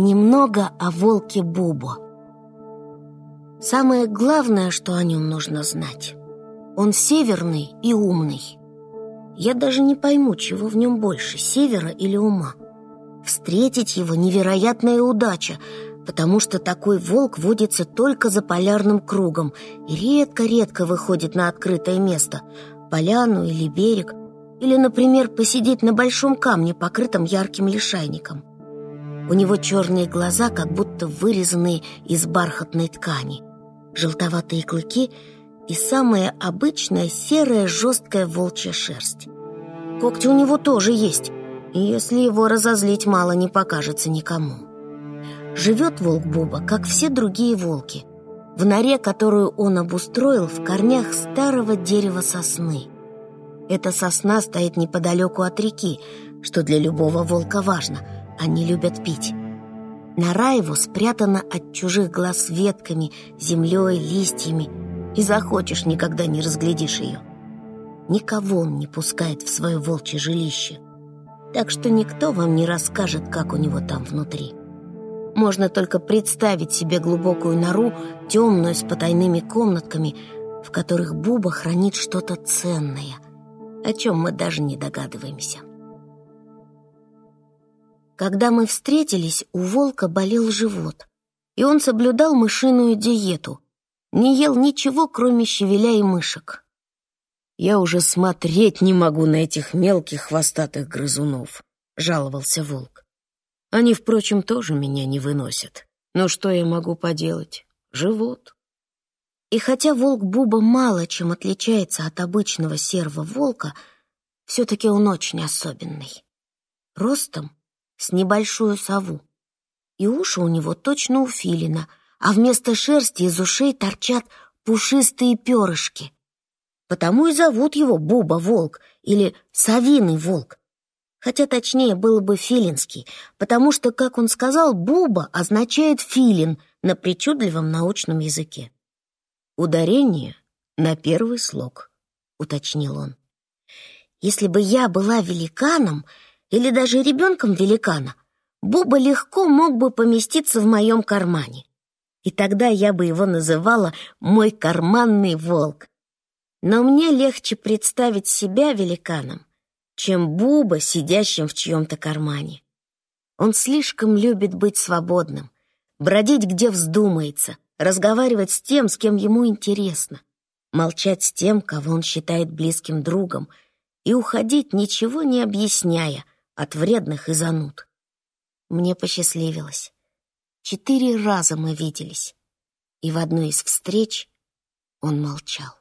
Немного о волке Бубо. Самое главное, что о нем нужно знать. Он северный и умный. Я даже не пойму, чего в нем больше, севера или ума. Встретить его невероятная удача, потому что такой волк водится только за полярным кругом и редко-редко выходит на открытое место, поляну или берег, или, например, посидеть на большом камне, покрытом ярким лишайником. У него черные глаза, как будто вырезанные из бархатной ткани, желтоватые клыки и самая обычная серая жесткая волчья шерсть. Когти у него тоже есть, и если его разозлить, мало не покажется никому. Живет волк Буба, как все другие волки, в норе, которую он обустроил в корнях старого дерева сосны – эта сосна стоит неподалеку от реки, что для любого волка важно. Они любят пить. Нора его спрятана от чужих глаз ветками, землей, листьями. И захочешь, никогда не разглядишь ее. Никого он не пускает в свое волчье жилище. Так что никто вам не расскажет, как у него там внутри. Можно только представить себе глубокую нору, темную, с потайными комнатками, в которых Буба хранит что-то ценное — о чем мы даже не догадываемся. Когда мы встретились, у волка болел живот, и он соблюдал мышиную диету, не ел ничего, кроме щавеля и мышек. «Я уже смотреть не могу на этих мелких хвостатых грызунов», — жаловался волк. «Они, впрочем, тоже меня не выносят. Но что я могу поделать? Живот». И хотя волк Буба мало чем отличается от обычного серого волка, все-таки он очень особенный. Ростом с небольшую сову. И уши у него точно у филина, а вместо шерсти из ушей торчат пушистые перышки. Потому и зовут его Буба-волк или Совиный волк. Хотя точнее было бы филинский, потому что, как он сказал, Буба означает филин на причудливом научном языке. «Ударение на первый слог», — уточнил он. «Если бы я была великаном или даже ребенком великана, Буба легко мог бы поместиться в моем кармане. И тогда я бы его называла «мой карманный волк». Но мне легче представить себя великаном, чем Буба, сидящим в чьем-то кармане. Он слишком любит быть свободным, бродить где вздумается — разговаривать с тем, с кем ему интересно, молчать с тем, кого он считает близким другом, и уходить, ничего не объясняя, от вредных и зануд. Мне посчастливилось. Четыре раза мы виделись, и в одной из встреч он молчал.